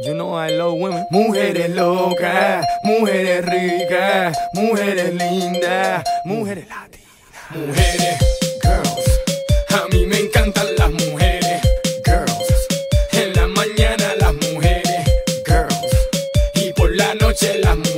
You know I love women. Mujeres locas, mujeres ricas, mujeres lindas, mujeres latinas. Mujeres, girls, a mí me encantan las mujeres. Girls, en la mañana las mujeres. Girls, y por la noche las mujeres.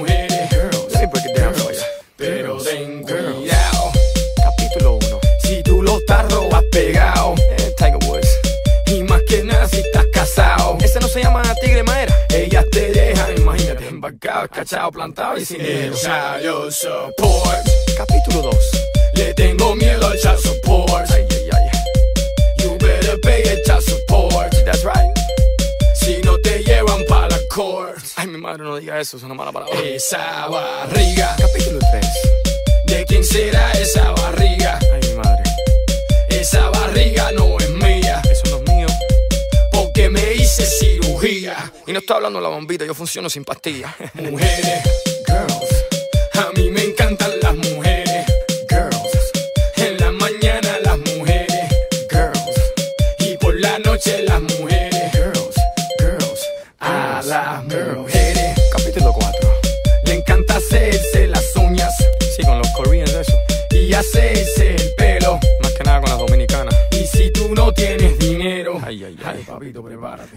Embarcado, cachado, plantado y sin dinero. Child support. Capítulo 2. Le tengo miedo al child support. Ay, ay, ay. You better pay el child support. That's right. Si no te llevan para la court. Ay, mi madre, no diga eso, es una mala palabra. Esa barriga. Capítulo 3. ¿De quién será esa barriga? Ay, mi madre. Esa barriga no es mía. Eso no es mío. Porque me hice Y no estoy hablando de la bombita, yo funciono sin pastillas. Mujeres, girls, a mí me encantan las mujeres. Girls, en la mañana las mujeres. Girls, y por la noche las mujeres. Girls, girls, a las mujeres. Capítulo 4. Le encanta hacerse las uñas Sí, con los Koreans eso. y hacerse Ay, ay, ay. papito, prepárate.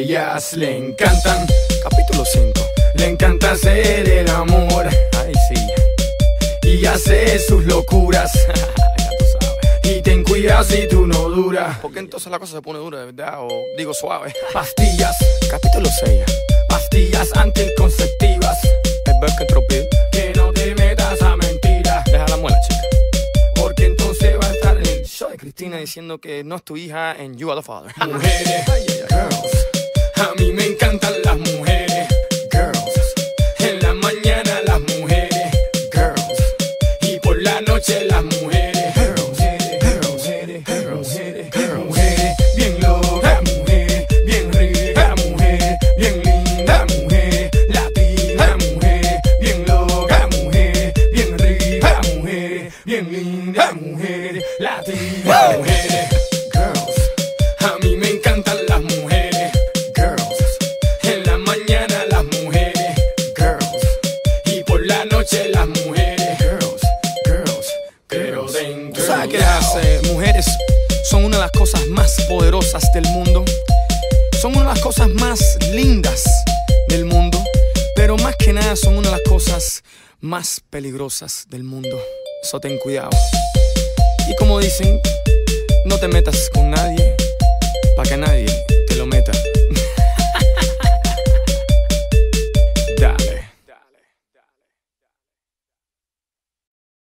Ellas le encantan, Capítulo 5. le encanta hacer el amor Ay, sí. y hacer sus locuras. ya tú sabes. Y ten cuidado si tú no duras. ¿Por qué entonces la cosa se pone dura, de verdad? O digo suave. Pastillas, Capítulo 6. pastillas anticonceptivas. El birth control pill. Que diciendo que no es tu hija en You Are the Father. Girls, a mí me encantan las mujeres. Girls, en la mañana las mujeres. Girls, y por la noche las mujeres. Girls, mujeres, latinas, sabes que las eh, mujeres son una de las cosas más poderosas del mundo? Son una de las cosas más lindas del mundo, pero más que nada son una de las cosas más peligrosas del mundo. Eso ten cuidado. Y como dicen, no te metas con nadie para que nadie